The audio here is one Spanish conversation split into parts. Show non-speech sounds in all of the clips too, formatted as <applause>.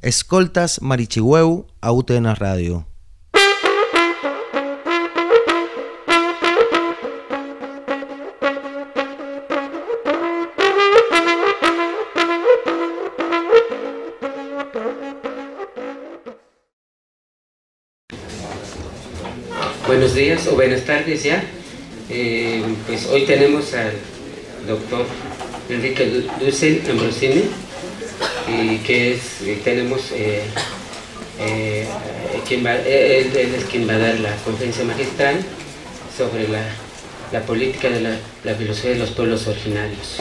Escoltas Marichihueu a UTN Radio. Buenos días o buenas tardes ya. Eh, pues hoy tenemos al doctor Enrique Dussel Ambrosini, y que es, eh, tenemos, eh, eh, quien va, él, él es quien va a dar la conferencia magistral sobre la, la política de la, la filosofía de los pueblos originarios.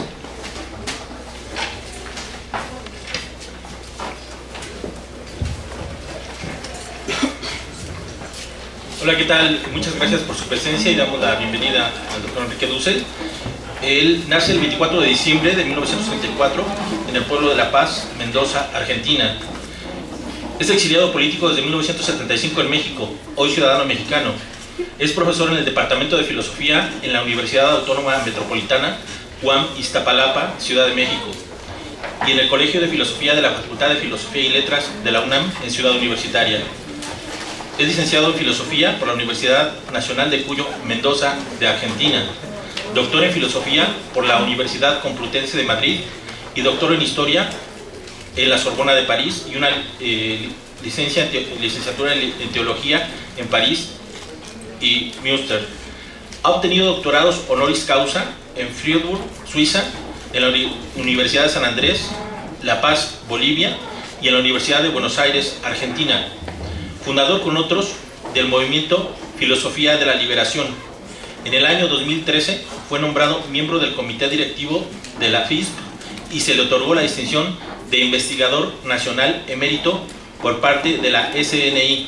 Hola, ¿qué tal? Muchas gracias por su presencia y damos la bienvenida al doctor Enrique Dussel. Él nace el 24 de diciembre de 1934 en el pueblo de La Paz, Mendoza, Argentina. Es exiliado político desde 1975 en México, hoy ciudadano mexicano. Es profesor en el Departamento de Filosofía en la Universidad Autónoma Metropolitana, UAM Iztapalapa, Ciudad de México, y en el Colegio de Filosofía de la Facultad de Filosofía y Letras de la UNAM en Ciudad Universitaria. Es licenciado en Filosofía por la Universidad Nacional de Cuyo, Mendoza, de Argentina. Doctor en Filosofía por la Universidad Complutense de Madrid y doctor en Historia en la Sorbona de París y una eh, licencia licenciatura en, Teología en París y Münster. Ha obtenido doctorados honoris causa en Fribourg, Suiza, en la Uni- Universidad de San Andrés, La Paz, Bolivia y en la Universidad de Buenos Aires, Argentina fundador con otros del movimiento Filosofía de la Liberación. En el año 2013 fue nombrado miembro del comité directivo de la FISP y se le otorgó la distinción de investigador nacional emérito por parte de la SNI.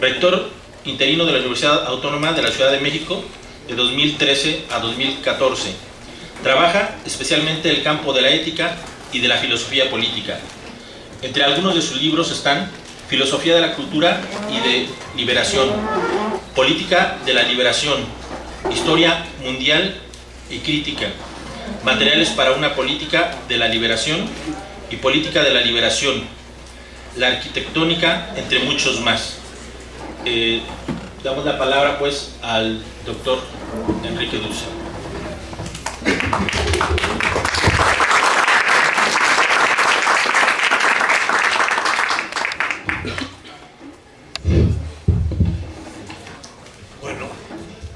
Rector interino de la Universidad Autónoma de la Ciudad de México de 2013 a 2014. Trabaja especialmente el campo de la ética y de la filosofía política. Entre algunos de sus libros están Filosofía de la Cultura y de Liberación, Política de la Liberación, Historia Mundial y Crítica, Materiales para una Política de la Liberación y Política de la Liberación, La Arquitectónica, entre muchos más. Eh, damos la palabra pues al doctor Enrique Dulce. Bueno,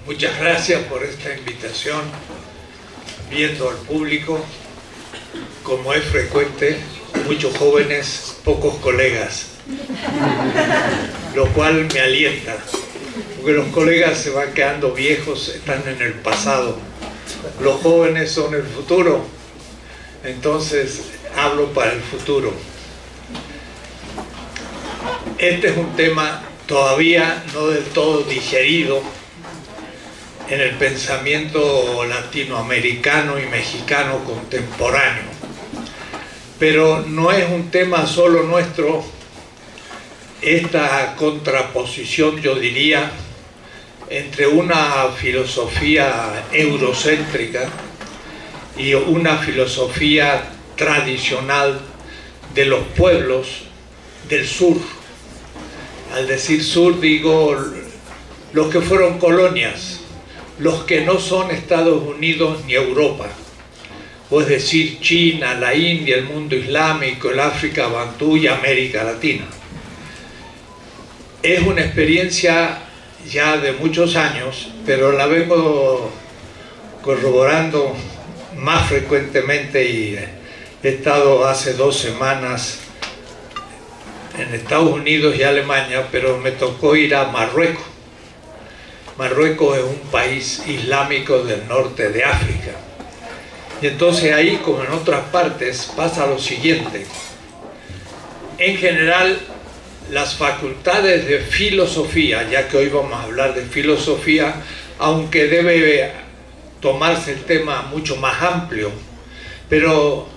muchas gracias por esta invitación. Viendo al público, como es frecuente, muchos jóvenes, pocos colegas, lo cual me alienta, porque los colegas se van quedando viejos, están en el pasado. Los jóvenes son el futuro, entonces hablo para el futuro. Este es un tema todavía no del todo digerido en el pensamiento latinoamericano y mexicano contemporáneo. Pero no es un tema solo nuestro, esta contraposición, yo diría, entre una filosofía eurocéntrica y una filosofía tradicional de los pueblos del sur. Al decir sur digo los que fueron colonias, los que no son Estados Unidos ni Europa, o es decir China, la India, el mundo islámico, el África Bantú y América Latina. Es una experiencia ya de muchos años, pero la vengo corroborando más frecuentemente y he estado hace dos semanas en Estados Unidos y Alemania, pero me tocó ir a Marruecos. Marruecos es un país islámico del norte de África. Y entonces ahí, como en otras partes, pasa lo siguiente. En general, las facultades de filosofía, ya que hoy vamos a hablar de filosofía, aunque debe tomarse el tema mucho más amplio, pero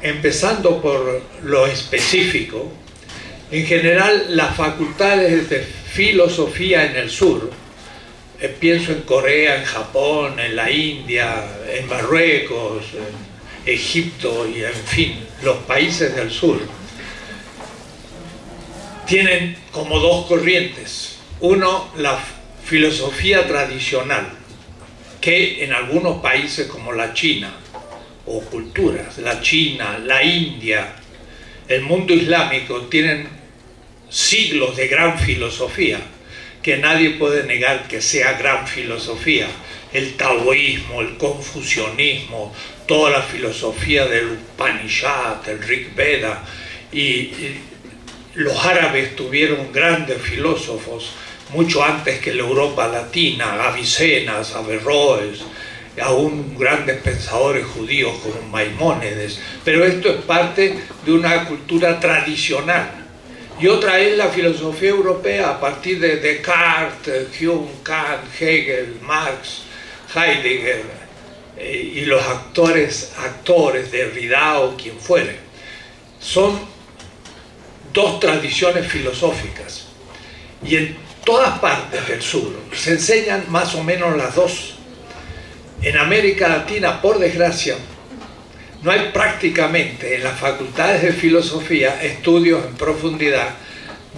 empezando por lo específico, en general las facultades de filosofía en el sur, eh, pienso en Corea, en Japón, en la India, en Marruecos, en Egipto y en fin, los países del sur, tienen como dos corrientes. Uno, la filosofía tradicional, que en algunos países como la China, o culturas, la China, la India, el mundo islámico, tienen siglos de gran filosofía, que nadie puede negar que sea gran filosofía. El taoísmo, el confucianismo, toda la filosofía del Upanishad, el Rig Veda, y, los árabes tuvieron grandes filósofos mucho antes que la Europa latina, Avicenas, Averroes, aún grandes pensadores judíos como Maimónides, pero esto es parte de una cultura tradicional. Y otra es la filosofía europea a partir de Descartes, Hume, Kant, Hegel, Marx, Heidegger eh, y los actores, actores de Derrida o quien fuere. Son dos tradiciones filosóficas y en todas partes del sur se enseñan más o menos las dos. En América Latina, por desgracia, no hay prácticamente en las facultades de filosofía estudios en profundidad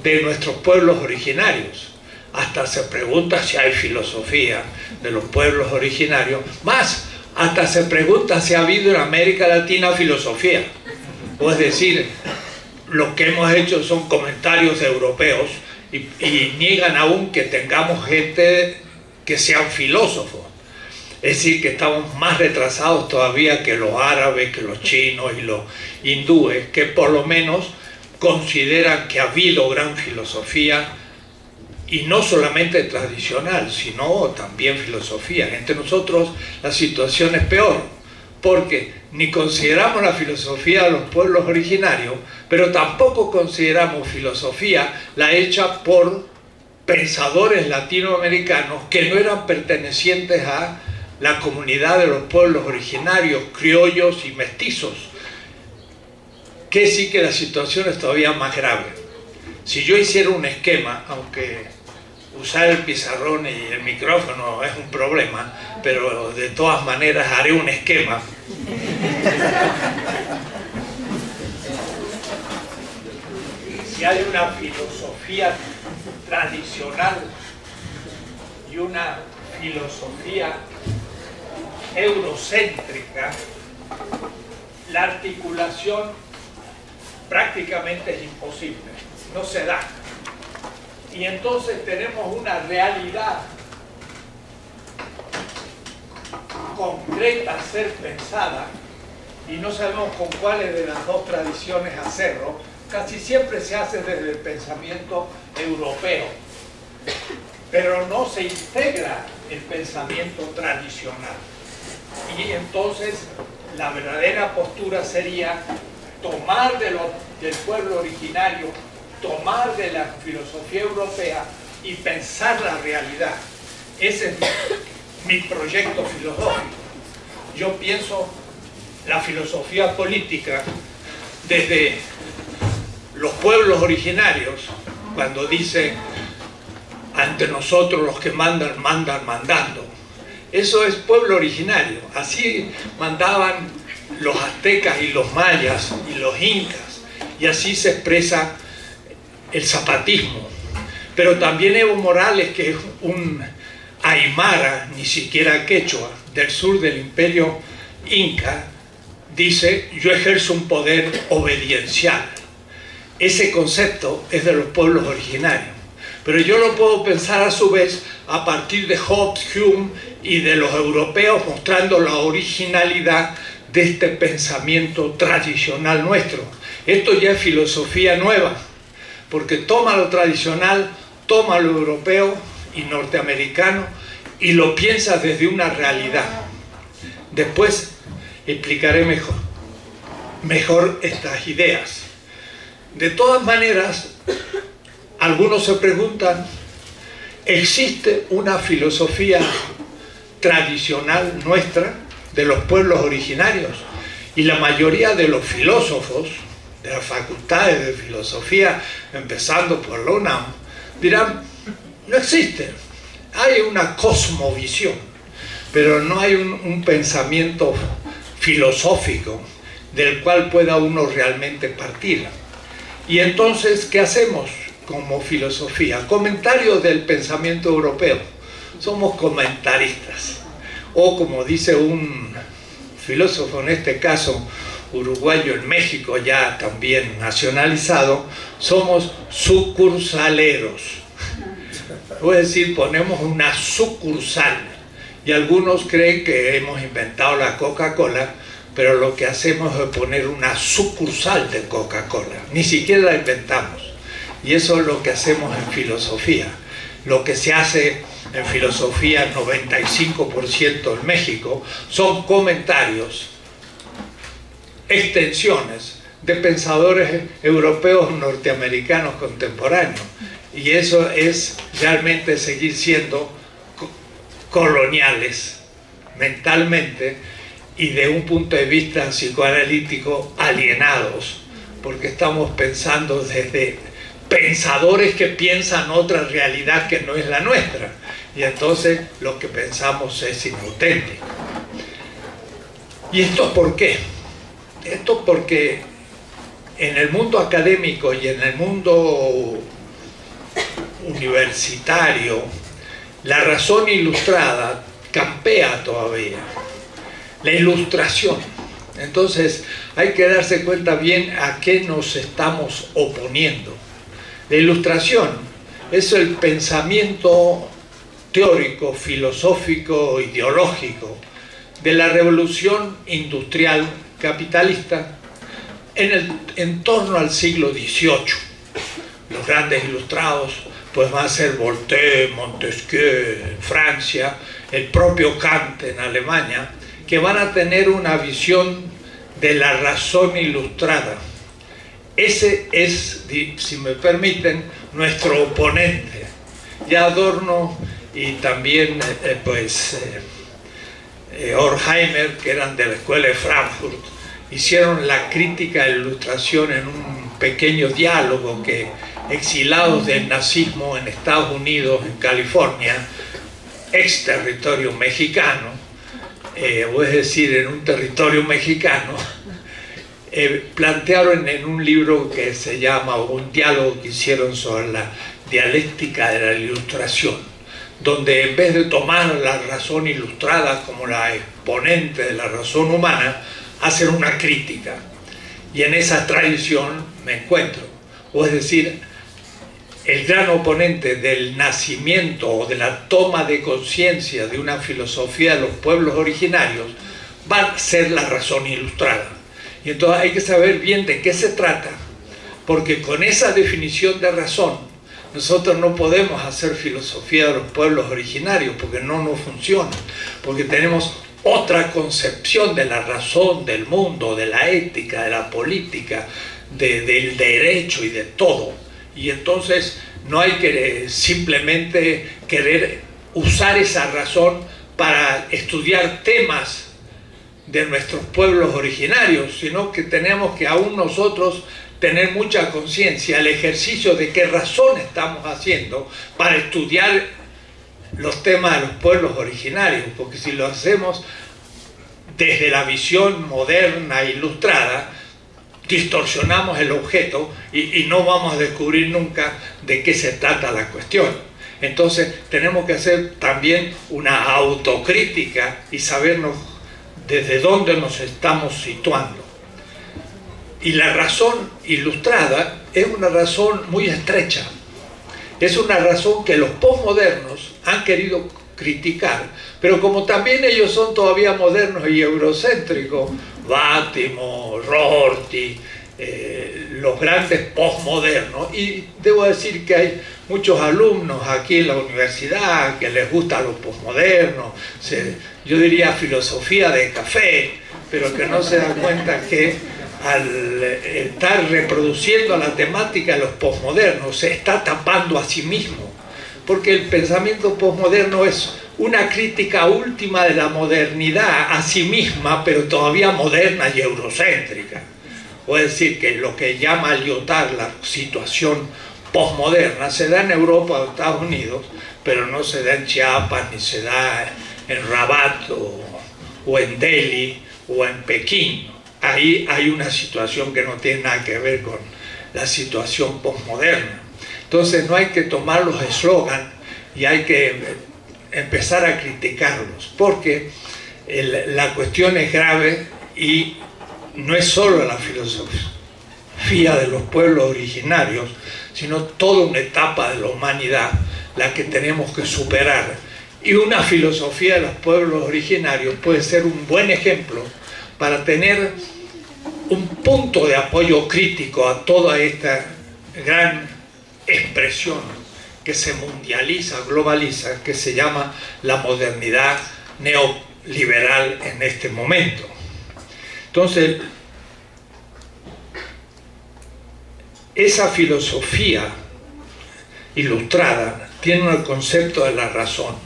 de nuestros pueblos originarios. Hasta se pregunta si hay filosofía de los pueblos originarios. Más, hasta se pregunta si ha habido en América Latina filosofía. O es decir, lo que hemos hecho son comentarios europeos y, y niegan aún que tengamos gente que sean filósofos. Es decir, que estamos más retrasados todavía que los árabes, que los chinos y los hindúes, que por lo menos consideran que ha habido gran filosofía, y no solamente tradicional, sino también filosofía. Entre nosotros la situación es peor, porque ni consideramos la filosofía de los pueblos originarios, pero tampoco consideramos filosofía la hecha por pensadores latinoamericanos que no eran pertenecientes a la comunidad de los pueblos originarios, criollos y mestizos, que sí que la situación es todavía más grave. Si yo hiciera un esquema, aunque usar el pizarrón y el micrófono es un problema, pero de todas maneras haré un esquema. <laughs> Si hay una filosofía tradicional y una filosofía eurocéntrica, la articulación prácticamente es imposible, no se da. Y entonces tenemos una realidad concreta a ser pensada y no sabemos con cuáles de las dos tradiciones hacerlo, casi siempre se hace desde el pensamiento europeo, pero no se integra el pensamiento tradicional. Y entonces la verdadera postura sería tomar de lo, del pueblo originario, tomar de la filosofía europea y pensar la realidad. Ese es mi proyecto filosófico. Yo pienso la filosofía política desde los pueblos originarios, cuando dicen ante nosotros los que mandan, mandan mandando. Eso es pueblo originario. Así mandaban los aztecas y los mayas y los incas. Y así se expresa el zapatismo. Pero también Evo Morales, que es un aymara, ni siquiera quechua, del sur del imperio inca, dice, yo ejerzo un poder obediencial. Ese concepto es de los pueblos originarios. Pero yo lo puedo pensar a su vez a partir de Hobbes, Hume y de los europeos mostrando la originalidad de este pensamiento tradicional nuestro. Esto ya es filosofía nueva, porque toma lo tradicional, toma lo europeo y norteamericano y lo piensa desde una realidad. Después explicaré mejor, mejor estas ideas. De todas maneras, algunos se preguntan, ¿existe una filosofía tradicional nuestra de los pueblos originarios? Y la mayoría de los filósofos de las facultades de filosofía, empezando por la dirán, no existe. Hay una cosmovisión, pero no hay un, un pensamiento filosófico del cual pueda uno realmente partir. Y entonces, ¿qué hacemos? como filosofía, comentarios del pensamiento europeo. Somos comentaristas. O como dice un filósofo, en este caso uruguayo en México, ya también nacionalizado, somos sucursaleros. Es decir, ponemos una sucursal. Y algunos creen que hemos inventado la Coca-Cola, pero lo que hacemos es poner una sucursal de Coca-Cola. Ni siquiera la inventamos. Y eso es lo que hacemos en filosofía. Lo que se hace en filosofía, 95% en México, son comentarios, extensiones de pensadores europeos norteamericanos contemporáneos. Y eso es realmente seguir siendo coloniales mentalmente y de un punto de vista psicoanalítico alienados, porque estamos pensando desde pensadores que piensan otra realidad que no es la nuestra, y entonces lo que pensamos es inauténtico. ¿Y esto por qué? Esto porque en el mundo académico y en el mundo universitario, la razón ilustrada campea todavía la ilustración. Entonces hay que darse cuenta bien a qué nos estamos oponiendo. La ilustración es el pensamiento teórico, filosófico, ideológico de la revolución industrial capitalista en, el, en torno al siglo XVIII. Los grandes ilustrados pues van a ser Voltaire, Montesquieu en Francia, el propio Kant en Alemania, que van a tener una visión de la razón ilustrada. Ese es, si me permiten, nuestro oponente. Ya Adorno y también eh, pues eh, eh, que eran de la escuela de Frankfurt, hicieron la crítica de la ilustración en un pequeño diálogo que exilados del nazismo en Estados Unidos, en California, ex territorio mexicano, eh, o es decir, en un territorio mexicano, eh, plantearon en un libro que se llama, o un diálogo que hicieron sobre la dialéctica de la ilustración, donde en vez de tomar la razón ilustrada como la exponente de la razón humana, hacen una crítica. Y en esa tradición me encuentro. O es decir, el gran oponente del nacimiento o de la toma de conciencia de una filosofía de los pueblos originarios va a ser la razón ilustrada. Y entonces hay que saber bien de qué se trata, porque con esa definición de razón nosotros no podemos hacer filosofía de los pueblos originarios, porque no nos funciona, porque tenemos otra concepción de la razón, del mundo, de la ética, de la política, del derecho y de todo. Y entonces no hay que simplemente querer usar esa razón para estudiar temas de nuestros pueblos originarios, sino que tenemos que aún nosotros tener mucha conciencia, el ejercicio de qué razón estamos haciendo para estudiar los temas de los pueblos originarios, porque si lo hacemos desde la visión moderna, ilustrada, distorsionamos el objeto y, no vamos a descubrir nunca de qué se trata la cuestión. Entonces tenemos que hacer también una autocrítica y sabernos desde dónde nos estamos situando. Y la razón ilustrada es una razón muy estrecha. Es una razón que los postmodernos han querido criticar, pero como también ellos son todavía modernos y eurocéntricos, Bátimo, Rorty, eh, los grandes postmodernos. Y debo decir que hay muchos alumnos aquí en la universidad que les gusta los postmodernos, yo diría filosofía de café, pero que no se dan cuenta que al estar reproduciendo la temática de los postmodernos se está tapando a sí mismo, porque el pensamiento postmoderno es una crítica última de la modernidad a sí misma, pero todavía moderna y eurocéntrica. O decir, que lo que llama Lyotard la situación postmoderna se da en Europa o Estados Unidos, pero no se da en Chiapas, ni se da en Rabat o, en Delhi o en Pekín. Ahí hay una situación que no tiene nada que ver con la situación postmoderna. Entonces no hay que tomar los eslogans y hay que empezar a criticarlos, porque la cuestión es grave y no es solo la filosofía de los pueblos originarios, sino toda una etapa de la humanidad la que tenemos que superar. Y una filosofía de los pueblos originarios puede ser un buen ejemplo para tener un punto de apoyo crítico a toda esta gran expresión que se mundializa, globaliza, que se llama la modernidad neoliberal en este momento. Entonces, esa filosofía ilustrada tiene el concepto de la razón.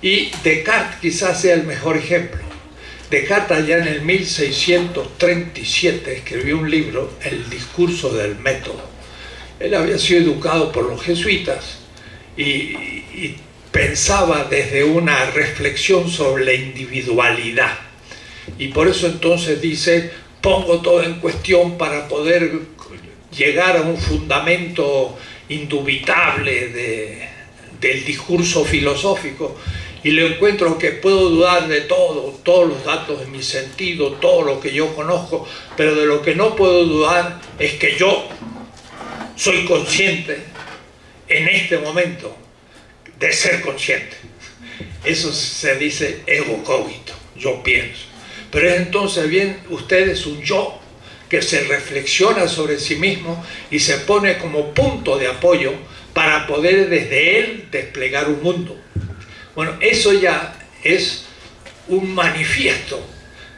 Y Descartes quizás sea el mejor ejemplo. Descartes ya en el 1637 escribió un libro, El discurso del método. Él había sido educado por los jesuitas y, y pensaba desde una reflexión sobre la individualidad. Y por eso entonces dice, pongo todo en cuestión para poder llegar a un fundamento indubitable de, del discurso filosófico y le encuentro que puedo dudar de todo, todos los datos de mi sentido, todo lo que yo conozco, pero de lo que no puedo dudar es que yo soy consciente en este momento de ser consciente. Eso se dice ego cogito, yo pienso. Pero es entonces bien ustedes un yo que se reflexiona sobre sí mismo y se pone como punto de apoyo para poder desde él desplegar un mundo. Bueno, eso ya es un manifiesto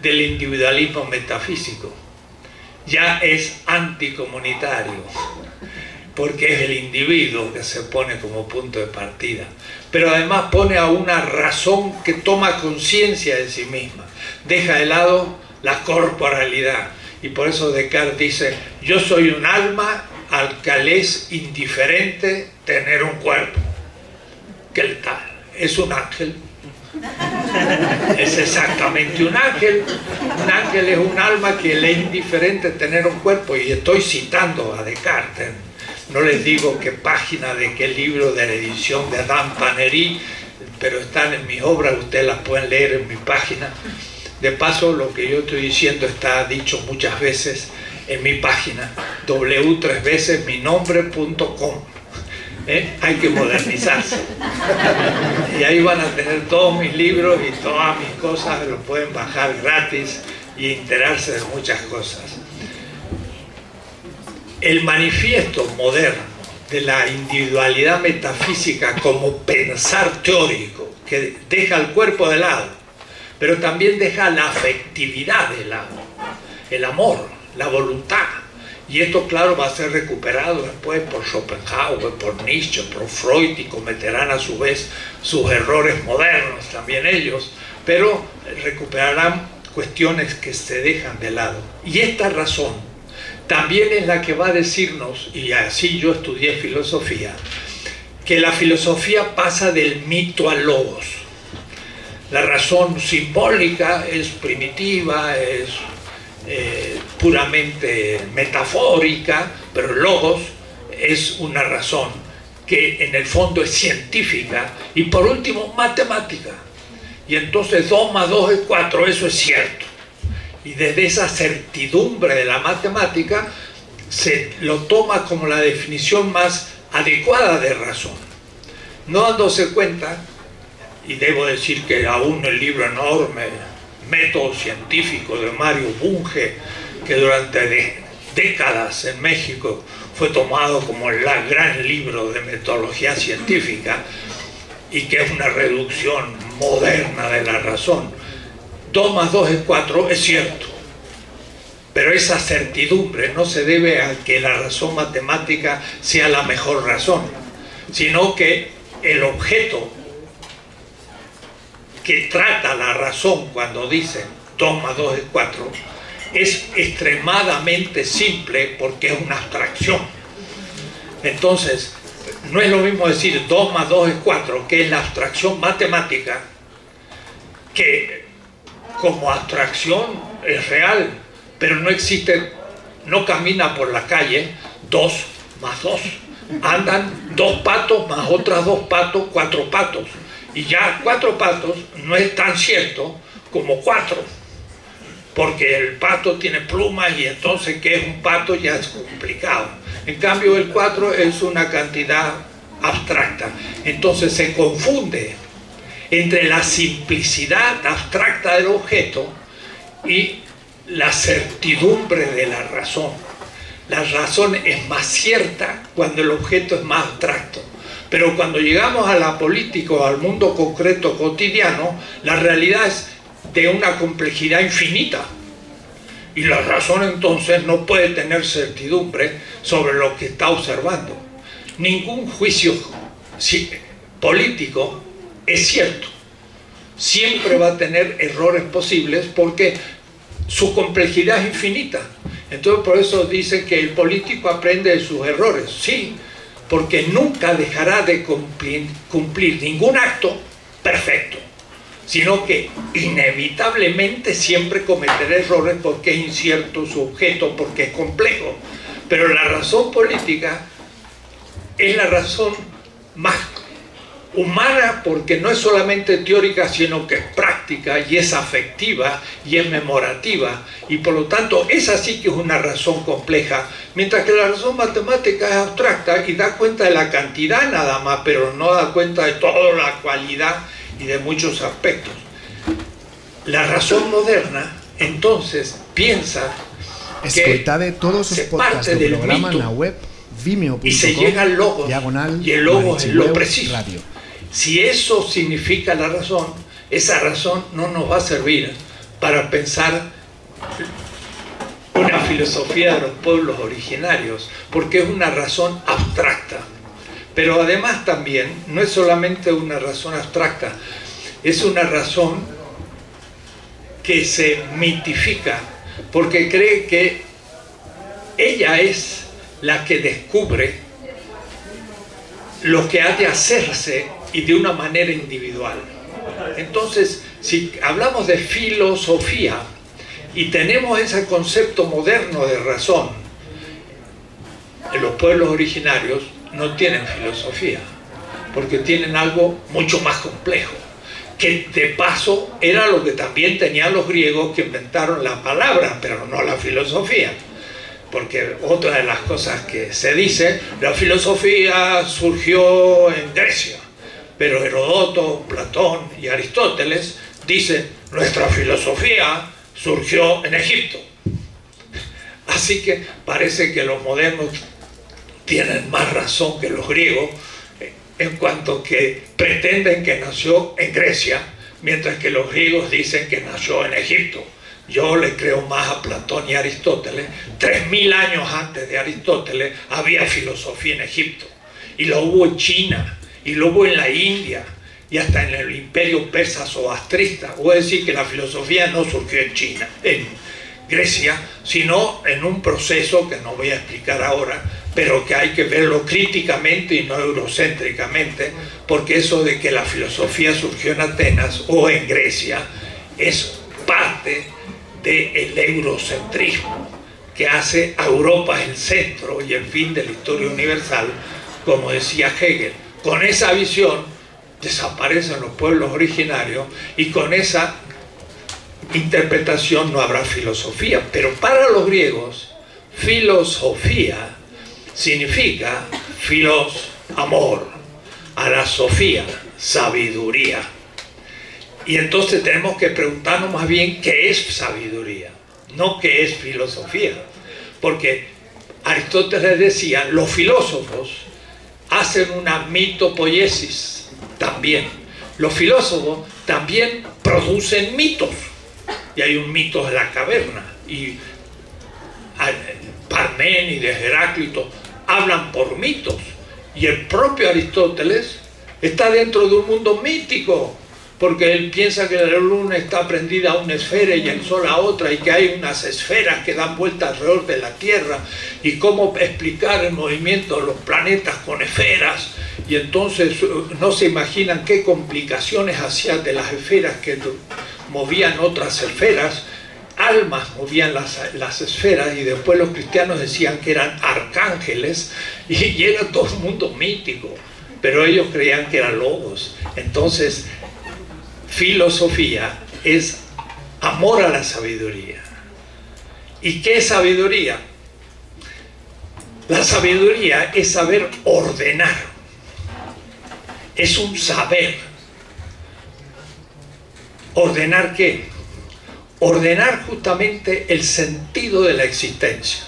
del individualismo metafísico. Ya es anticomunitario, porque es el individuo que se pone como punto de partida. Pero además pone a una razón que toma conciencia de sí misma. Deja de lado la corporalidad. Y por eso Descartes dice, yo soy un alma al que es indiferente tener un cuerpo. ¿Qué tal? Es un ángel. Es exactamente un ángel. Un ángel es un alma que le es indiferente tener un cuerpo. Y estoy citando a Descartes. No les digo qué página de qué libro de la edición de Adam Panery, pero están en mis obras, ustedes las pueden leer en mi página. De paso, lo que yo estoy diciendo está dicho muchas veces en mi página w 3 veces mi nombre.com. ¿Eh? Hay que modernizarse. Y ahí van a tener todos mis libros y todas mis cosas, lo pueden bajar gratis y enterarse de muchas cosas. El manifiesto moderno de la individualidad metafísica como pensar teórico, que deja el cuerpo de lado, pero también deja la afectividad de lado, el amor, la voluntad. Y esto, claro, va a ser recuperado después por Schopenhauer, por Nietzsche, por Freud y cometerán a su vez sus errores modernos también ellos, pero recuperarán cuestiones que se dejan de lado. Y esta razón también es la que va a decirnos, y así yo estudié filosofía, que la filosofía pasa del mito al logos. La razón simbólica es primitiva, es eh, puramente metafórica, pero logos es una razón que en el fondo es científica y por último matemática. Y entonces 2 más 2 es 4, eso es cierto. Y desde esa certidumbre de la matemática se lo toma como la definición más adecuada de razón. No dándose cuenta, y debo decir que aún el libro enorme método científico de Mario Bunge, que durante décadas en México fue tomado como el gran libro de metodología científica y que es una reducción moderna de la razón. 2 más 2 es 4, es cierto, pero esa certidumbre no se debe a que la razón matemática sea la mejor razón, sino que el objeto que trata la razón cuando dice 2 más 2 es 4 es extremadamente simple porque es una abstracción. Entonces, no es lo mismo decir 2 más 2 es 4, que es la abstracción matemática, que como abstracción es real, pero no existe, no camina por la calle 2 más 2, andan dos patos más otras dos patos, cuatro patos. Y ya cuatro patos no es tan cierto como cuatro, porque el pato tiene plumas y entonces que es un pato ya es complicado. En cambio el cuatro es una cantidad abstracta. Entonces se confunde entre la simplicidad abstracta del objeto y la certidumbre de la razón. La razón es más cierta cuando el objeto es más abstracto. Pero cuando llegamos a la política o al mundo concreto cotidiano, la realidad es de una complejidad infinita. Y la razón entonces no puede tener certidumbre sobre lo que está observando. Ningún juicio político es cierto. Siempre va a tener errores posibles porque su complejidad es infinita. Entonces por eso dicen que el político aprende de sus errores. Sí, porque nunca dejará de cumplir, ningún acto perfecto, sino que inevitablemente siempre cometerá errores porque es incierto su objeto, porque es complejo. Pero la razón política es la razón más humana porque no es solamente teórica, sino que es práctica y es afectiva y es memorativa. Y por lo tanto, esa sí que es una razón compleja, mientras que la razón matemática es abstracta y da cuenta de la cantidad nada más, pero no da cuenta de toda la cualidad y de muchos aspectos. La razón moderna, entonces, piensa que todos se parte del web y se llega al logo y el logo es lo preciso. Si eso significa la razón, esa razón no nos va a servir para pensar una filosofía de los pueblos originarios, porque es una razón abstracta. Pero además también no es solamente una razón abstracta, es una razón que se mitifica, porque cree que ella es la que descubre lo que ha de hacerse y de una manera individual. Entonces, si hablamos de filosofía y tenemos ese concepto moderno de razón, los pueblos originarios no tienen filosofía, porque tienen algo mucho más complejo, que de paso era lo que también tenían los griegos que inventaron la palabra, pero no la filosofía porque otra de las cosas que se dice, la filosofía surgió en Grecia, pero Herodoto, Platón y Aristóteles dicen, nuestra filosofía surgió en Egipto. Así que parece que los modernos tienen más razón que los griegos en cuanto que pretenden que nació en Grecia, mientras que los griegos dicen que nació en Egipto. Yo le creo más a Platón y Aristóteles. Tres mil años antes de Aristóteles había filosofía en Egipto. Y lo hubo en China, y hubo en la India, y hasta en el imperio persa zoroastrista. Voy a decir que la filosofía no surgió en China, en Grecia, sino en un proceso que no voy a explicar ahora, pero que hay que verlo críticamente y no eurocéntricamente, porque eso de que la filosofía surgió en Atenas o en Grecia es parte del eurocentrismo que hace a Europa el centro y el fin de la historia universal, como decía Hegel. Con esa visión desaparecen los pueblos originarios y con esa interpretación no habrá filosofía. Pero para los griegos, filosofía significa filos, amor, a la sofía, sabiduría. Y entonces tenemos que preguntarnos más bien qué es sabiduría, no qué es filosofía. Porque Aristóteles decía, los filósofos hacen una mitopoiesis también. Los filósofos también producen mitos. Y hay un mito de la caverna. Y Parménides, Heráclito, hablan por mitos. Y el propio Aristóteles está dentro de un mundo mítico porque él piensa que la luna está prendida a una esfera y el sol a otra y que hay unas esferas que dan vuelta alrededor de la Tierra y cómo explicar el movimiento de los planetas con esferas. Y entonces uh, no se imaginan qué complicaciones hacían de las esferas que movían otras esferas. Almas movían las, esferas y después los cristianos decían que eran arcángeles y, y era todo un mundo mítico, pero ellos creían que eran lobos. Entonces, filosofía es amor a la sabiduría. ¿Y qué es sabiduría? La sabiduría es saber ordenar. Es un saber. ¿Ordenar qué? Ordenar justamente el sentido de la existencia.